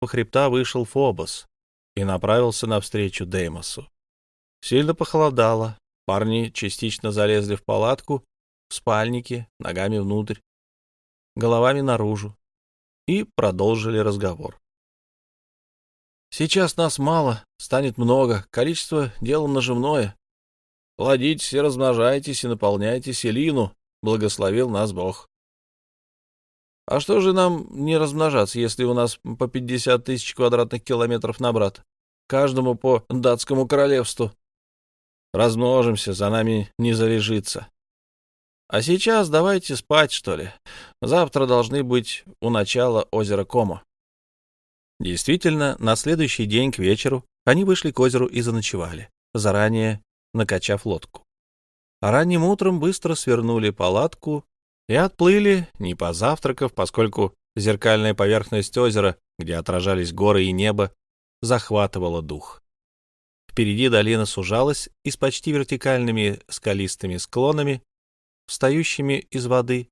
западного хребта вышел Фобос и направился навстречу Деймосу. Сильно похолодало, парни частично залезли в палатку, в спальники, ногами внутрь, головами наружу, и продолжили разговор. «Сейчас нас мало, станет много, количество — дело наживное. Плодитесь и размножайтесь и наполняйте селину, благословил нас Бог. А что же нам не размножаться, если у нас по 50 тысяч квадратных километров на брат? Каждому по датскому королевству. Размножимся, за нами не залежится. А сейчас давайте спать, что ли. Завтра должны быть у начала озера Комо. Действительно, на следующий день к вечеру они вышли к озеру и заночевали, заранее накачав лодку. А ранним утром быстро свернули палатку и отплыли, не позавтракав, поскольку зеркальная поверхность озера, где отражались горы и небо, захватывала дух. Впереди долина сужалась и с почти вертикальными скалистыми склонами, встающими из воды,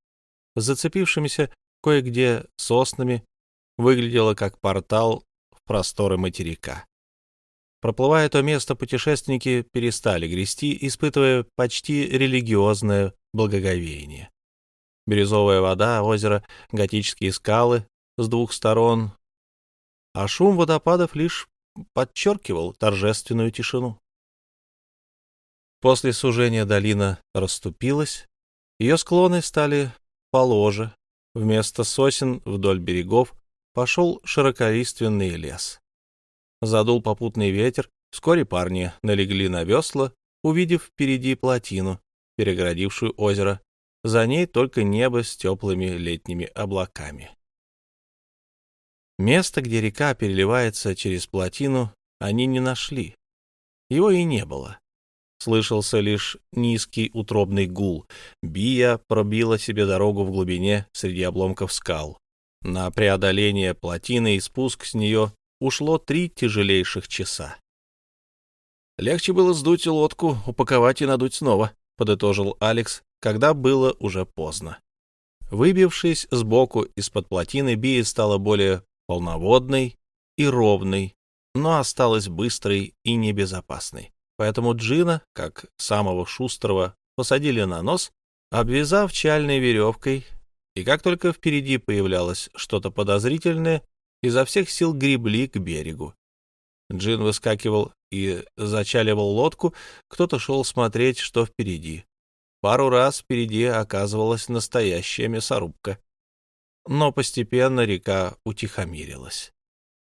зацепившимися кое-где соснами, выглядела как портал в просторы материка. Проплывая то место, путешественники перестали грести, испытывая почти религиозное благоговение бирюзовая вода озера, готические скалы с двух сторон, а шум водопадов лишь подчеркивал торжественную тишину. После сужения долина расступилась, ее склоны стали положе, вместо сосен вдоль берегов пошел широколиственный лес. Задул попутный ветер, вскоре парни налегли на весла, увидев впереди плотину, перегородившую озеро, за ней только небо с теплыми летними облаками. Место, где река переливается через плотину, они не нашли. Его и не было. Слышался лишь низкий утробный гул. Бия пробила себе дорогу в глубине среди обломков скал. На преодоление плотины и спуск с нее ушло три тяжелейших часа. «Легче было сдуть лодку, упаковать и надуть снова», — подытожил Алекс, когда было уже поздно. Выбившись сбоку из-под плотины, Бия стала более полноводной и ровной, но осталась быстрой и небезопасной. Поэтому Джина, как самого шустрого, посадили на нос, обвязав чальной веревкой, и как только впереди появлялось что-то подозрительное, изо всех сил гребли к берегу. Джин выскакивал и зачаливал лодку, кто-то шел смотреть, что впереди. Пару раз впереди оказывалась настоящая мясорубка. Но постепенно река утихомирилась.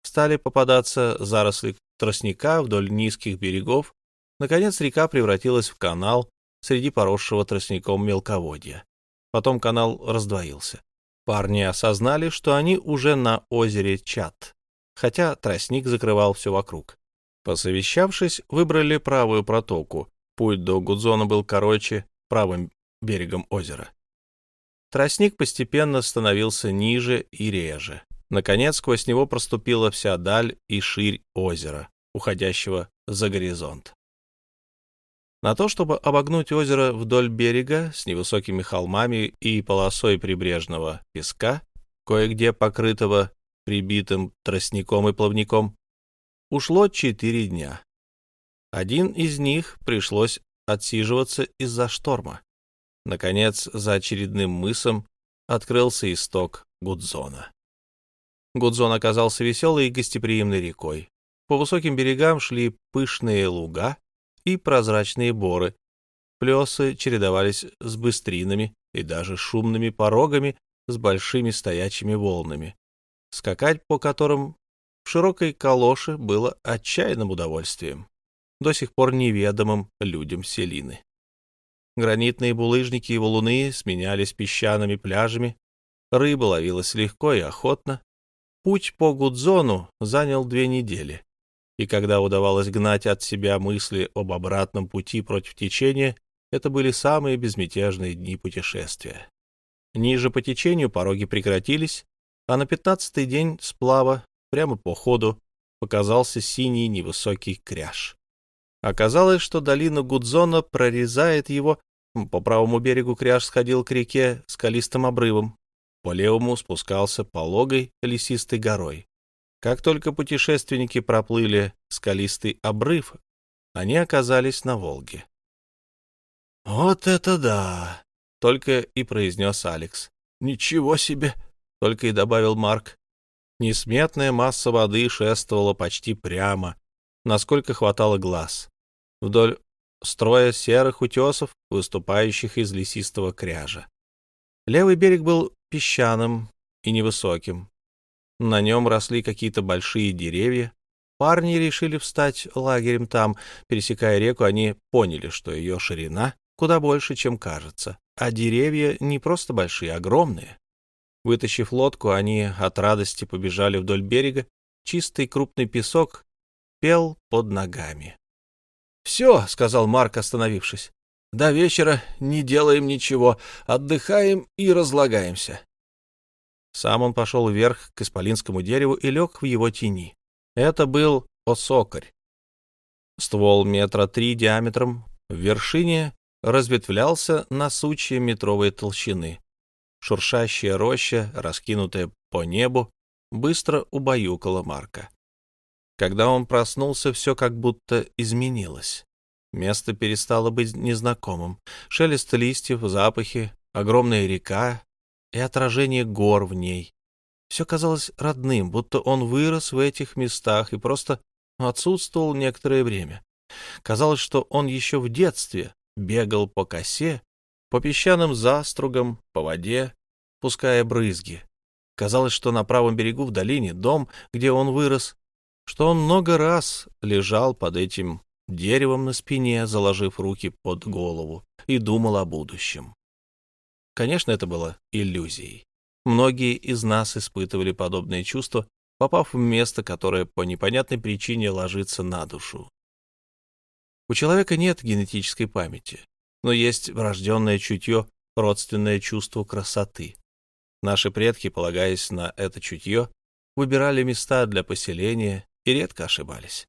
Стали попадаться заросли тростника вдоль низких берегов. Наконец река превратилась в канал среди поросшего тростником мелководья. Потом канал раздвоился. Парни осознали, что они уже на озере Чат, хотя тростник закрывал все вокруг. Посовещавшись, выбрали правую протоку. Путь до Гудзона был короче правым берегом озера. Тростник постепенно становился ниже и реже. Наконец, сквозь него проступила вся даль и ширь озера, уходящего за горизонт. На то, чтобы обогнуть озеро вдоль берега с невысокими холмами и полосой прибрежного песка, кое-где покрытого прибитым тростником и плавником, ушло четыре дня. Один из них пришлось отсиживаться из-за шторма. Наконец, за очередным мысом открылся исток Гудзона. Гудзон оказался веселой и гостеприимной рекой. По высоким берегам шли пышные луга и прозрачные боры. Плесы чередовались с быстринами и даже шумными порогами с большими стоячими волнами, скакать по которым в широкой калоше было отчаянным удовольствием до сих пор неведомым людям Селины. Гранитные булыжники и валуны сменялись песчаными пляжами, рыба ловилась легко и охотно. Путь по Гудзону занял две недели, и когда удавалось гнать от себя мысли об обратном пути против течения, это были самые безмятежные дни путешествия. Ниже по течению пороги прекратились, а на пятнадцатый день сплава, прямо по ходу, показался синий невысокий кряж. Оказалось, что долина Гудзона прорезает его. По правому берегу кряж сходил к реке скалистым обрывом. По левому спускался пологой лесистой горой. Как только путешественники проплыли скалистый обрыв, они оказались на Волге. «Вот это да!» — только и произнес Алекс. «Ничего себе!» — только и добавил Марк. Несметная масса воды шествовала почти прямо, насколько хватало глаз, вдоль строя серых утесов, выступающих из лесистого кряжа. Левый берег был песчаным и невысоким. На нем росли какие-то большие деревья. Парни решили встать лагерем там. Пересекая реку, они поняли, что ее ширина куда больше, чем кажется, а деревья не просто большие, а огромные. Вытащив лодку, они от радости побежали вдоль берега. Чистый крупный песок пел под ногами. «Все», — сказал Марк, остановившись. «До вечера не делаем ничего, отдыхаем и разлагаемся». Сам он пошел вверх к исполинскому дереву и лег в его тени. Это был осокарь. Ствол метра три диаметром, в вершине разветвлялся на сучье метровой толщины. Шуршащая роща, раскинутая по небу, быстро убаюкала Марка. Когда он проснулся, все как будто изменилось. Место перестало быть незнакомым. Шелест листьев, запахи, огромная река и отражение гор в ней. Все казалось родным, будто он вырос в этих местах и просто отсутствовал некоторое время. Казалось, что он еще в детстве бегал по косе по песчаным застругам, по воде, пуская брызги. Казалось, что на правом берегу в долине дом, где он вырос, что он много раз лежал под этим деревом на спине, заложив руки под голову, и думал о будущем. Конечно, это было иллюзией. Многие из нас испытывали подобные чувства, попав в место, которое по непонятной причине ложится на душу. У человека нет генетической памяти но есть врожденное чутье, родственное чувство красоты. Наши предки, полагаясь на это чутье, выбирали места для поселения и редко ошибались.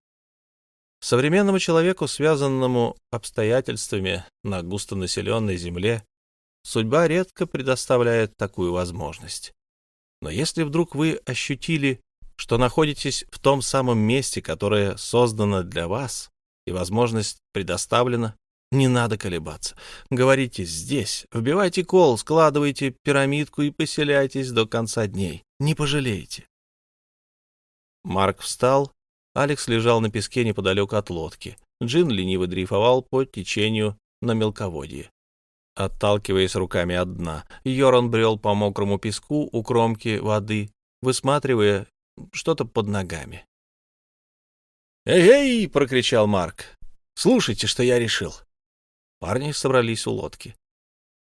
Современному человеку, связанному обстоятельствами на густонаселенной земле, судьба редко предоставляет такую возможность. Но если вдруг вы ощутили, что находитесь в том самом месте, которое создано для вас, и возможность предоставлена, не надо колебаться. Говорите «здесь». Вбивайте кол, складывайте пирамидку и поселяйтесь до конца дней. Не пожалеете. Марк встал. Алекс лежал на песке неподалеку от лодки. Джин лениво дрейфовал по течению на мелководье. Отталкиваясь руками от дна, Йоран брел по мокрому песку у кромки воды, высматривая что-то под ногами. «Эй-эй!» — прокричал Марк. «Слушайте, что я решил. Парни собрались у лодки.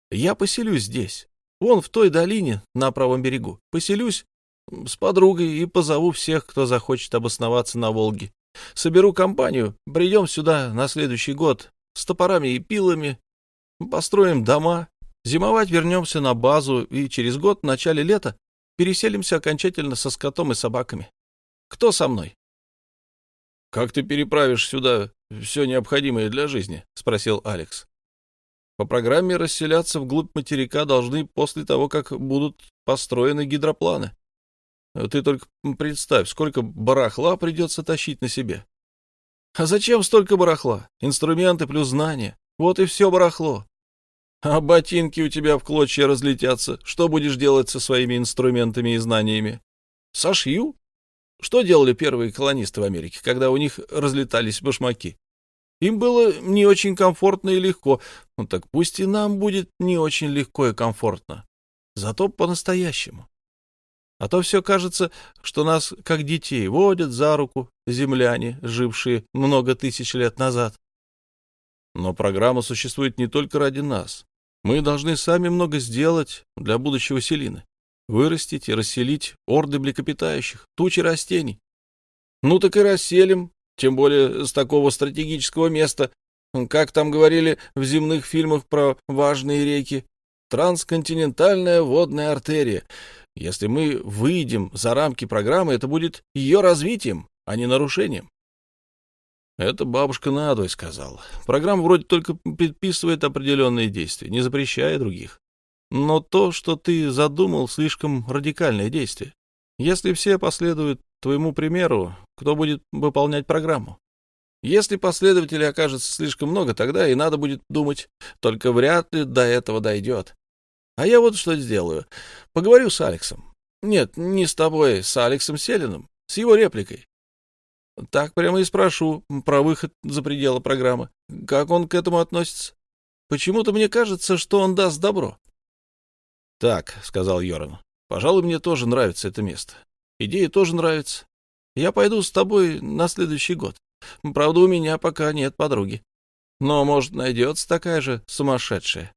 «Я поселюсь здесь, вон в той долине на правом берегу. Поселюсь с подругой и позову всех, кто захочет обосноваться на Волге. Соберу компанию, придем сюда на следующий год с топорами и пилами, построим дома, зимовать вернемся на базу и через год, в начале лета, переселимся окончательно со скотом и собаками. Кто со мной? — Как ты переправишь сюда все необходимое для жизни? — спросил Алекс. По программе расселяться вглубь материка должны после того, как будут построены гидропланы. Ты только представь, сколько барахла придется тащить на себе. А зачем столько барахла? Инструменты плюс знания. Вот и все барахло. А ботинки у тебя в клочья разлетятся. Что будешь делать со своими инструментами и знаниями? Сошью? Что делали первые колонисты в Америке, когда у них разлетались башмаки? Им было не очень комфортно и легко. Ну так пусть и нам будет не очень легко и комфортно. Зато по-настоящему. А то все кажется, что нас, как детей, водят за руку земляне, жившие много тысяч лет назад. Но программа существует не только ради нас. Мы должны сами много сделать для будущего Селины. Вырастить и расселить орды млекопитающих, тучи растений. Ну так и расселим, тем более с такого стратегического места, как там говорили в земных фильмах про важные реки, трансконтинентальная водная артерия. Если мы выйдем за рамки программы, это будет ее развитием, а не нарушением. Это бабушка надвой сказала. Программа вроде только предписывает определенные действия, не запрещая других. Но то, что ты задумал, слишком радикальное действие. Если все последуют твоему примеру, кто будет выполнять программу. Если последователей окажется слишком много, тогда и надо будет думать. Только вряд ли до этого дойдет. А я вот что сделаю. Поговорю с Алексом. Нет, не с тобой, с Алексом Селиным, с его репликой. Так прямо и спрошу про выход за пределы программы. Как он к этому относится? Почему-то мне кажется, что он даст добро. — Так, — сказал Йоран, — пожалуй, мне тоже нравится это место. Идея тоже нравится. Я пойду с тобой на следующий год. Правда, у меня пока нет подруги. Но, может, найдется такая же сумасшедшая.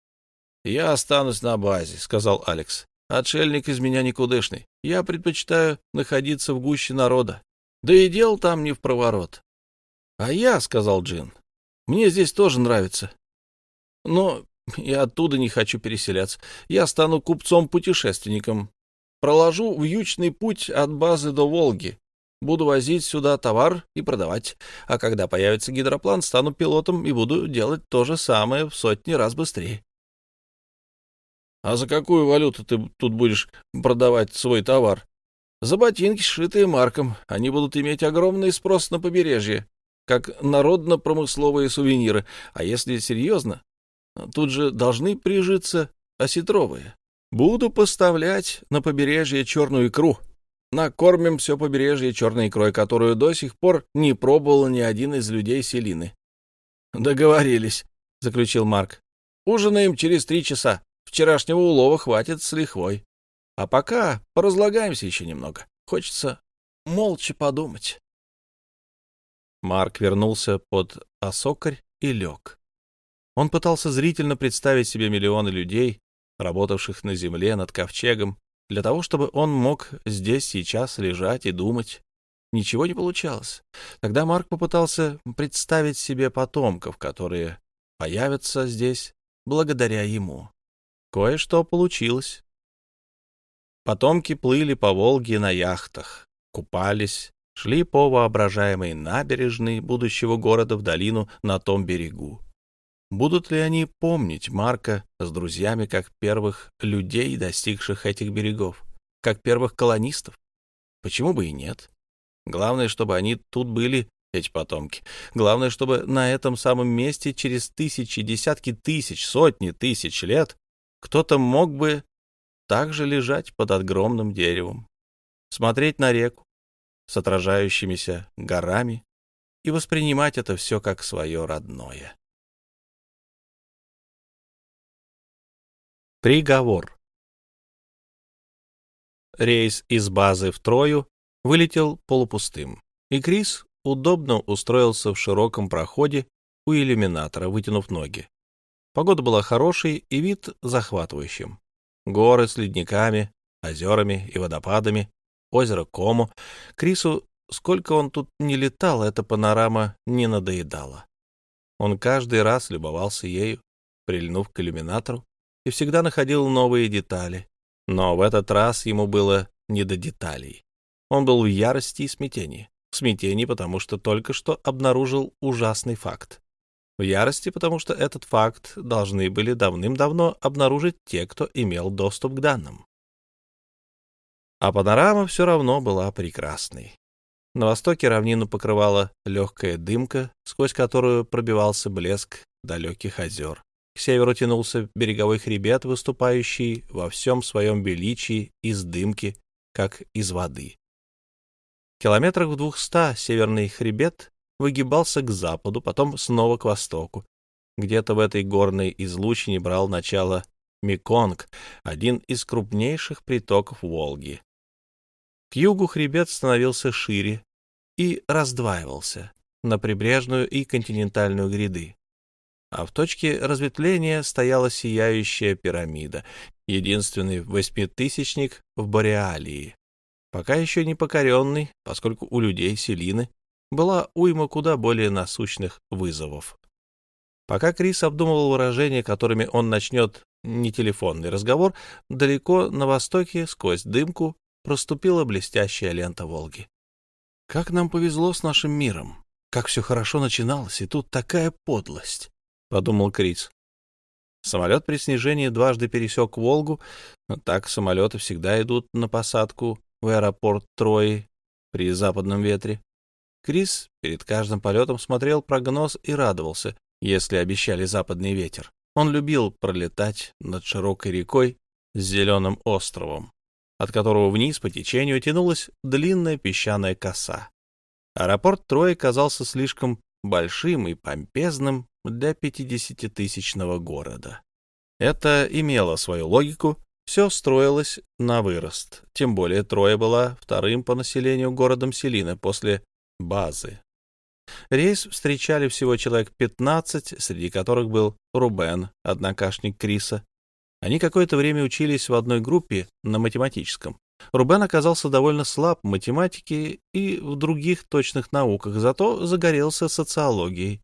— Я останусь на базе, — сказал Алекс. — Отшельник из меня никудышный. Я предпочитаю находиться в гуще народа. Да и дел там не в проворот. — А я, — сказал Джин, — мне здесь тоже нравится. Но я оттуда не хочу переселяться. Я стану купцом-путешественником. Проложу вьючный путь от базы до Волги. Буду возить сюда товар и продавать. А когда появится гидроплан, стану пилотом и буду делать то же самое в сотни раз быстрее. — А за какую валюту ты тут будешь продавать свой товар? За ботинки, сшитые марком. Они будут иметь огромный спрос на побережье, как народно-промысловые сувениры. А если серьезно, тут же должны прижиться осетровые. Буду поставлять на побережье черную икру. Накормим все побережье черной икрой, которую до сих пор не пробовал ни один из людей Селины. — Договорились, — заключил Марк. — Ужинаем через три часа. Вчерашнего улова хватит с лихвой. А пока поразлагаемся еще немного. Хочется молча подумать. Марк вернулся под осокарь и лег. Он пытался зрительно представить себе миллионы людей, работавших на земле над ковчегом, для того, чтобы он мог здесь сейчас лежать и думать. Ничего не получалось. Тогда Марк попытался представить себе потомков, которые появятся здесь благодаря ему. Кое-что получилось. Потомки плыли по Волге на яхтах, купались, шли по воображаемой набережной будущего города в долину на том берегу. Будут ли они помнить Марка с друзьями как первых людей, достигших этих берегов, как первых колонистов? Почему бы и нет? Главное, чтобы они тут были, эти потомки. Главное, чтобы на этом самом месте через тысячи, десятки тысяч, сотни тысяч лет кто-то мог бы также лежать под огромным деревом, смотреть на реку с отражающимися горами и воспринимать это все как свое родное. Приговор Рейс из базы в Трою вылетел полупустым, и Крис удобно устроился в широком проходе у иллюминатора, вытянув ноги. Погода была хорошей и вид захватывающим горы с ледниками, озерами и водопадами, озеро Кому. Крису, сколько он тут не летал, эта панорама не надоедала. Он каждый раз любовался ею, прильнув к иллюминатору, и всегда находил новые детали. Но в этот раз ему было не до деталей. Он был в ярости и смятении. В смятении, потому что только что обнаружил ужасный факт в ярости, потому что этот факт должны были давным-давно обнаружить те, кто имел доступ к данным. А панорама все равно была прекрасной. На востоке равнину покрывала легкая дымка, сквозь которую пробивался блеск далеких озер. К северу тянулся береговой хребет, выступающий во всем своем величии из дымки, как из воды. В километрах в двухста северный хребет выгибался к западу, потом снова к востоку. Где-то в этой горной излучине брал начало Меконг, один из крупнейших притоков Волги. К югу хребет становился шире и раздваивался на прибрежную и континентальную гряды. А в точке разветвления стояла сияющая пирамида, единственный восьмитысячник в Бореалии, пока еще не покоренный, поскольку у людей Селины была уйма куда более насущных вызовов. Пока Крис обдумывал выражения, которыми он начнет не телефонный разговор, далеко на востоке, сквозь дымку, проступила блестящая лента Волги. «Как нам повезло с нашим миром! Как все хорошо начиналось, и тут такая подлость!» — подумал Крис. Самолет при снижении дважды пересек Волгу, но так самолеты всегда идут на посадку в аэропорт Трои при западном ветре. Крис перед каждым полетом смотрел прогноз и радовался, если обещали западный ветер. Он любил пролетать над широкой рекой с зеленым островом, от которого вниз по течению тянулась длинная песчаная коса. Аэропорт Трои казался слишком большим и помпезным для пятидесятитысячного города. Это имело свою логику, все строилось на вырост, тем более Троя была вторым по населению городом Селина после базы. Рейс встречали всего человек 15, среди которых был Рубен, однокашник Криса. Они какое-то время учились в одной группе на математическом. Рубен оказался довольно слаб в математике и в других точных науках, зато загорелся социологией,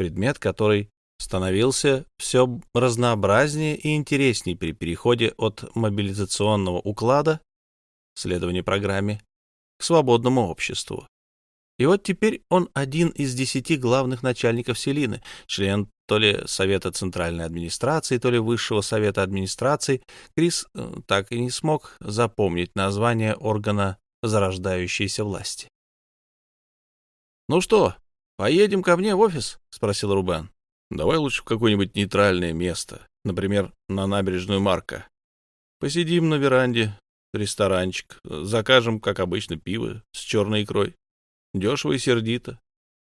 предмет который становился все разнообразнее и интереснее при переходе от мобилизационного уклада, следования программе, к свободному обществу. И вот теперь он один из десяти главных начальников Селины, член то ли Совета Центральной Администрации, то ли Высшего Совета Администрации. Крис э, так и не смог запомнить название органа зарождающейся власти. «Ну что, поедем ко мне в офис?» — спросил Рубен. «Давай лучше в какое-нибудь нейтральное место, например, на набережную Марка. Посидим на веранде, ресторанчик, закажем, как обычно, пиво с черной икрой. Дешево и сердито.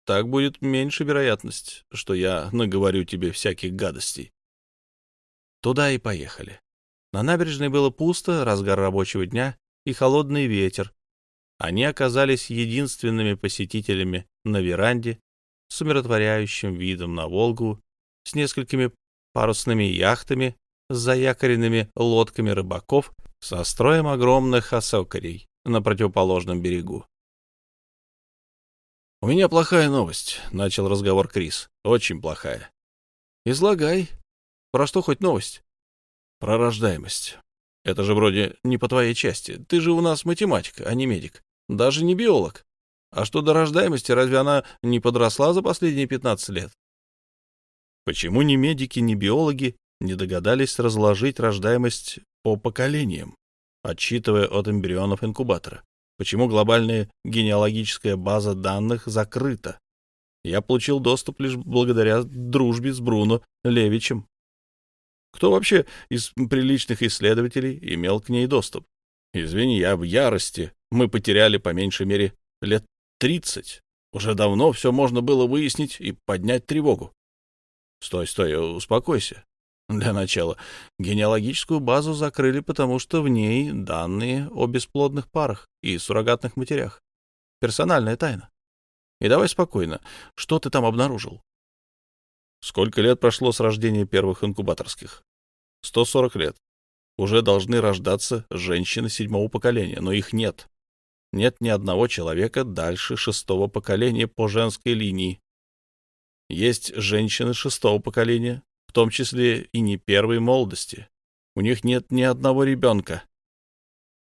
Так будет меньше вероятность, что я наговорю тебе всяких гадостей. Туда и поехали. На набережной было пусто, разгар рабочего дня и холодный ветер. Они оказались единственными посетителями на веранде с умиротворяющим видом на Волгу, с несколькими парусными яхтами, с заякоренными лодками рыбаков, со строем огромных осокарей на противоположном берегу. «У меня плохая новость», — начал разговор Крис. «Очень плохая». «Излагай. Про что хоть новость?» «Про рождаемость. Это же вроде не по твоей части. Ты же у нас математик, а не медик. Даже не биолог. А что до рождаемости, разве она не подросла за последние 15 лет?» Почему ни медики, ни биологи не догадались разложить рождаемость по поколениям, отсчитывая от эмбрионов инкубатора? Почему глобальная генеалогическая база данных закрыта? Я получил доступ лишь благодаря дружбе с Бруно Левичем. Кто вообще из приличных исследователей имел к ней доступ? Извини, я в ярости. Мы потеряли по меньшей мере лет тридцать. Уже давно все можно было выяснить и поднять тревогу. Стой, стой, успокойся. Для начала, генеалогическую базу закрыли, потому что в ней данные о бесплодных парах и суррогатных матерях. Персональная тайна. И давай спокойно. Что ты там обнаружил? Сколько лет прошло с рождения первых инкубаторских? 140 лет. Уже должны рождаться женщины седьмого поколения, но их нет. Нет ни одного человека дальше шестого поколения по женской линии. Есть женщины шестого поколения, том числе и не первой молодости. У них нет ни одного ребенка.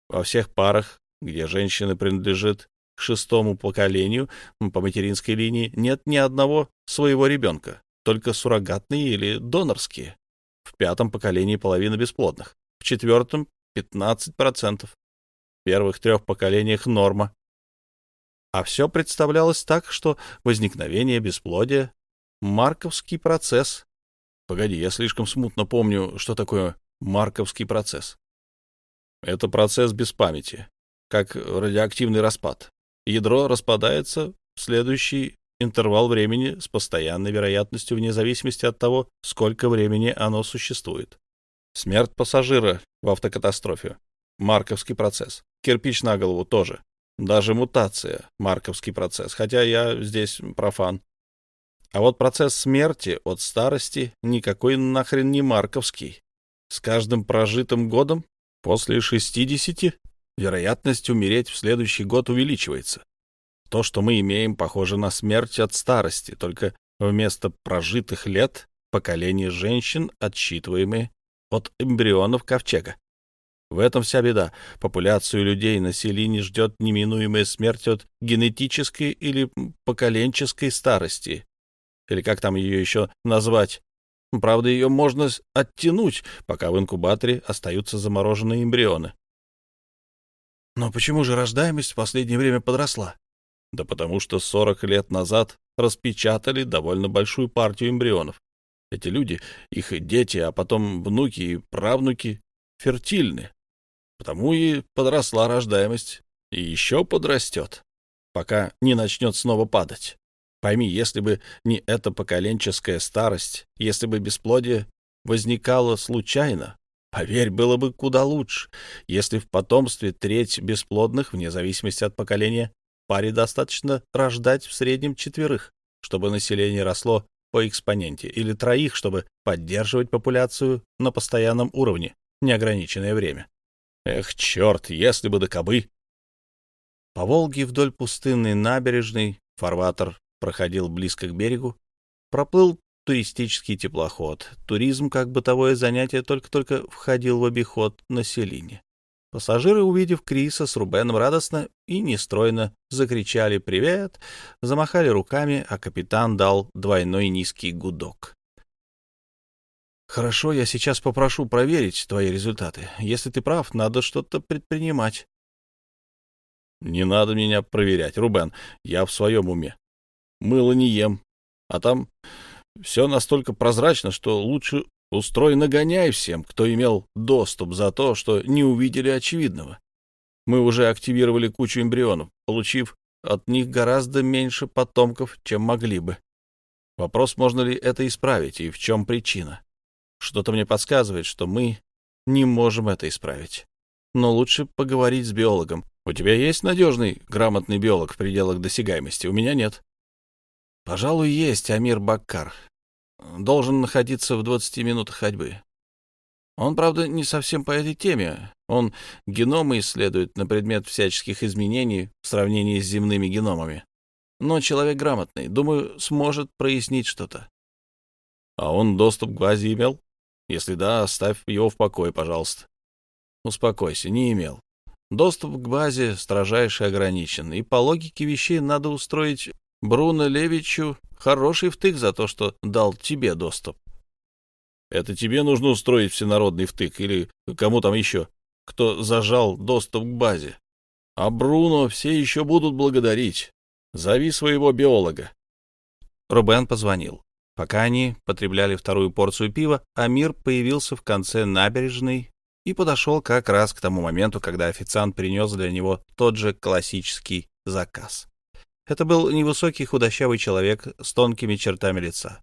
Во всех парах, где женщина принадлежит к шестому поколению по материнской линии, нет ни одного своего ребенка, только суррогатные или донорские. В пятом поколении половина бесплодных, в четвертом — 15%. Первых трех поколениях норма. А все представлялось так, что возникновение бесплодия — марковский процесс, Погоди, я слишком смутно помню, что такое марковский процесс. Это процесс без памяти, как радиоактивный распад. Ядро распадается в следующий интервал времени с постоянной вероятностью вне зависимости от того, сколько времени оно существует. Смерть пассажира в автокатастрофе. Марковский процесс. Кирпич на голову тоже. Даже мутация — марковский процесс, хотя я здесь профан. А вот процесс смерти от старости никакой нахрен не марковский. С каждым прожитым годом после 60 вероятность умереть в следующий год увеличивается. То, что мы имеем, похоже на смерть от старости, только вместо прожитых лет поколение женщин, отсчитываемые от эмбрионов ковчега. В этом вся беда. Популяцию людей на Селине ждет неминуемая смерть от генетической или поколенческой старости, или как там ее еще назвать. Правда, ее можно оттянуть, пока в инкубаторе остаются замороженные эмбрионы. Но почему же рождаемость в последнее время подросла? Да потому что 40 лет назад распечатали довольно большую партию эмбрионов. Эти люди, их дети, а потом внуки и правнуки фертильны. Потому и подросла рождаемость. И еще подрастет, пока не начнет снова падать. Пойми, если бы не эта поколенческая старость, если бы бесплодие возникало случайно, поверь, было бы куда лучше. Если в потомстве треть бесплодных, вне зависимости от поколения, паре достаточно рождать в среднем четверых, чтобы население росло по экспоненте, или троих, чтобы поддерживать популяцию на постоянном уровне неограниченное время. Эх, черт, если бы до кобы! По Волге вдоль пустынной набережной фарватер проходил близко к берегу, проплыл туристический теплоход. Туризм как бытовое занятие только-только входил в обиход на Селине. Пассажиры, увидев Криса с Рубеном радостно и нестройно закричали «Привет!», замахали руками, а капитан дал двойной низкий гудок. «Хорошо, я сейчас попрошу проверить твои результаты. Если ты прав, надо что-то предпринимать». «Не надо меня проверять, Рубен, я в своем уме. Мыло не ем, а там все настолько прозрачно, что лучше Устрой нагоняй всем, кто имел доступ за то, что не увидели очевидного. Мы уже активировали кучу эмбрионов, получив от них гораздо меньше потомков, чем могли бы. Вопрос, можно ли это исправить и в чем причина. Что-то мне подсказывает, что мы не можем это исправить. Но лучше поговорить с биологом. У тебя есть надежный, грамотный биолог в пределах досягаемости? У меня нет. Пожалуй, есть Амир Баккар должен находиться в 20 минутах ходьбы. Он, правда, не совсем по этой теме. Он геномы исследует на предмет всяческих изменений в сравнении с земными геномами. Но человек грамотный, думаю, сможет прояснить что-то. А он доступ к базе имел? Если да, оставь его в покое, пожалуйста. Успокойся, не имел. Доступ к базе строжайше ограничен, и по логике вещей надо устроить Бруно Левичу хороший втык за то, что дал тебе доступ. Это тебе нужно устроить всенародный втык или кому там еще, кто зажал доступ к базе. А Бруно все еще будут благодарить. Зови своего биолога. Рубен позвонил. Пока они потребляли вторую порцию пива, Амир появился в конце набережной и подошел как раз к тому моменту, когда официант принес для него тот же классический заказ. Это был невысокий худощавый человек с тонкими чертами лица,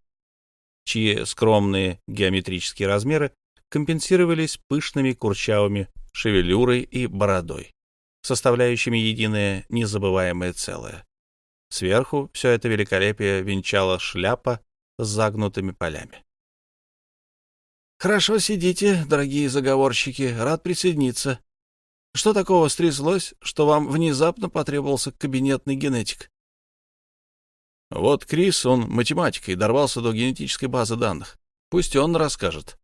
чьи скромные геометрические размеры компенсировались пышными курчавыми шевелюрой и бородой, составляющими единое незабываемое целое. Сверху все это великолепие венчала шляпа с загнутыми полями. «Хорошо сидите, дорогие заговорщики, рад присоединиться. Что такого стряслось, что вам внезапно потребовался кабинетный генетик?» Вот Крис, он математик и дорвался до генетической базы данных. Пусть он расскажет.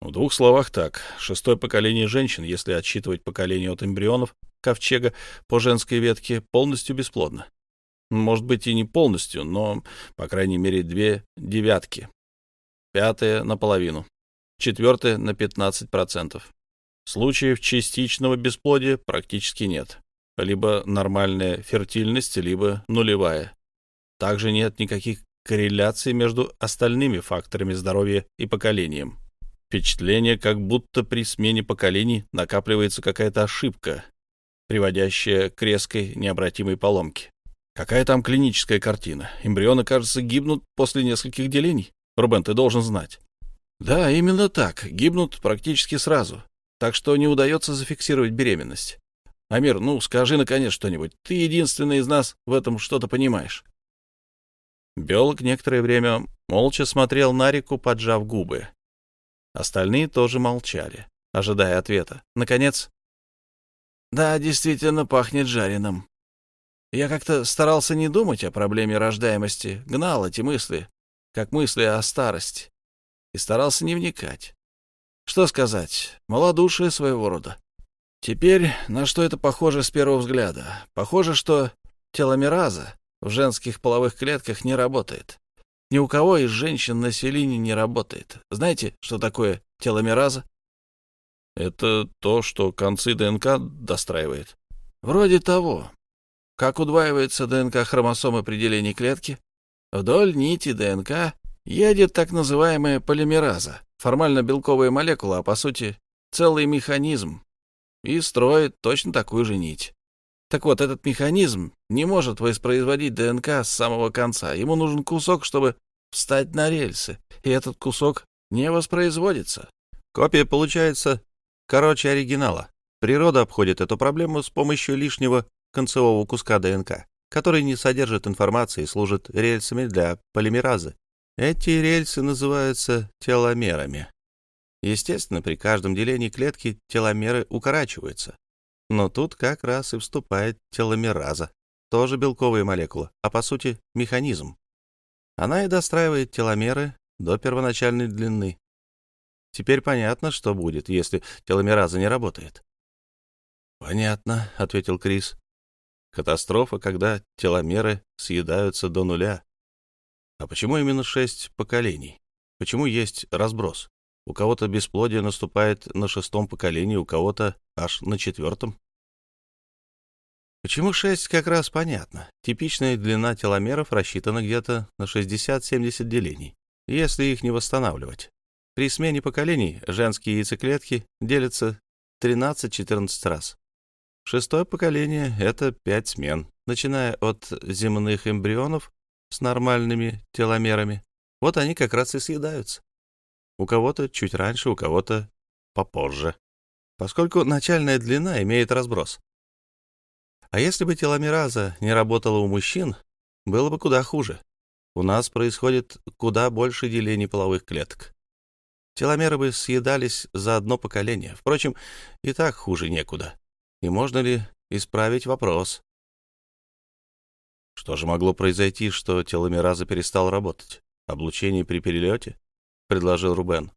В двух словах так. Шестое поколение женщин, если отсчитывать поколение от эмбрионов ковчега по женской ветке, полностью бесплодно. Может быть и не полностью, но, по крайней мере, две девятки. Пятая наполовину. Четвертая на 15%. Случаев частичного бесплодия практически нет либо нормальная фертильность, либо нулевая. Также нет никаких корреляций между остальными факторами здоровья и поколением. Впечатление, как будто при смене поколений накапливается какая-то ошибка, приводящая к резкой необратимой поломке. Какая там клиническая картина? Эмбрионы, кажется, гибнут после нескольких делений. Рубен, ты должен знать. Да, именно так. Гибнут практически сразу. Так что не удается зафиксировать беременность. Амир, ну, скажи, наконец, что-нибудь. Ты единственный из нас в этом что-то понимаешь. Биолог некоторое время молча смотрел на реку, поджав губы. Остальные тоже молчали, ожидая ответа. Наконец... Да, действительно пахнет жареным. Я как-то старался не думать о проблеме рождаемости, гнал эти мысли, как мысли о старости, и старался не вникать. Что сказать, малодушие своего рода. Теперь на что это похоже с первого взгляда? Похоже, что теломераза в женских половых клетках не работает. Ни у кого из женщин на селине не работает. Знаете, что такое теломераза? Это то, что концы ДНК достраивает? Вроде того. Как удваивается ДНК хромосомы при делении клетки, вдоль нити ДНК едет так называемая полимераза, формально белковая молекула, а по сути целый механизм, и строит точно такую же нить. Так вот, этот механизм не может воспроизводить ДНК с самого конца. Ему нужен кусок, чтобы встать на рельсы, и этот кусок не воспроизводится. Копия получается короче оригинала. Природа обходит эту проблему с помощью лишнего концевого куска ДНК, который не содержит информации и служит рельсами для полимеразы. Эти рельсы называются теломерами. Естественно, при каждом делении клетки теломеры укорачиваются. Но тут как раз и вступает теломераза, тоже белковая молекула, а по сути механизм. Она и достраивает теломеры до первоначальной длины. Теперь понятно, что будет, если теломераза не работает. «Понятно», — ответил Крис. «Катастрофа, когда теломеры съедаются до нуля. А почему именно шесть поколений? Почему есть разброс? У кого-то бесплодие наступает на шестом поколении, у кого-то аж на четвертом. Почему шесть, как раз понятно. Типичная длина теломеров рассчитана где-то на 60-70 делений, если их не восстанавливать. При смене поколений женские яйцеклетки делятся 13-14 раз. Шестое поколение — это пять смен, начиная от земных эмбрионов с нормальными теломерами. Вот они как раз и съедаются. У кого-то чуть раньше, у кого-то попозже, поскольку начальная длина имеет разброс. А если бы теломераза не работала у мужчин, было бы куда хуже. У нас происходит куда больше делений половых клеток. Теломеры бы съедались за одно поколение. Впрочем, и так хуже некуда. И можно ли исправить вопрос? Что же могло произойти, что теломераза перестал работать? Облучение при перелете? — предложил Рубен.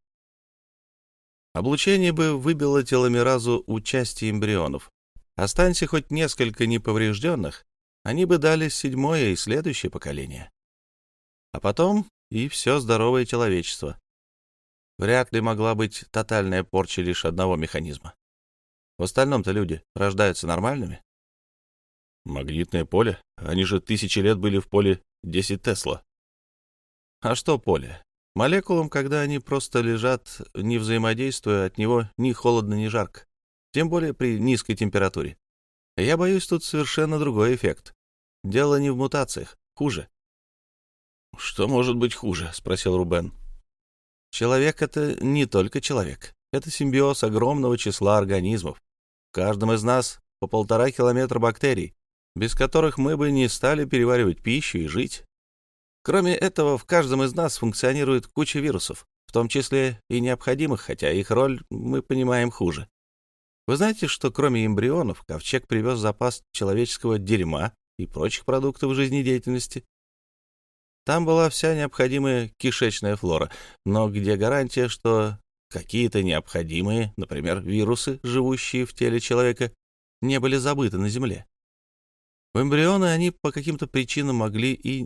Облучение бы выбило теломеразу у части эмбрионов. Останься хоть несколько неповрежденных, они бы дали седьмое и следующее поколение. А потом и все здоровое человечество. Вряд ли могла быть тотальная порча лишь одного механизма. В остальном-то люди рождаются нормальными. Магнитное поле? Они же тысячи лет были в поле 10 Тесла. А что поле? Молекулам, когда они просто лежат, не взаимодействуя, от него ни холодно, ни жарко. Тем более при низкой температуре. Я боюсь, тут совершенно другой эффект. Дело не в мутациях. Хуже. «Что может быть хуже?» — спросил Рубен. «Человек — это не только человек. Это симбиоз огромного числа организмов. Каждом из нас по полтора километра бактерий, без которых мы бы не стали переваривать пищу и жить. Кроме этого, в каждом из нас функционирует куча вирусов, в том числе и необходимых, хотя их роль мы понимаем хуже. Вы знаете, что кроме эмбрионов ковчег привез запас человеческого дерьма и прочих продуктов жизнедеятельности? Там была вся необходимая кишечная флора, но где гарантия, что какие-то необходимые, например, вирусы, живущие в теле человека, не были забыты на Земле? В эмбрионы они по каким-то причинам могли и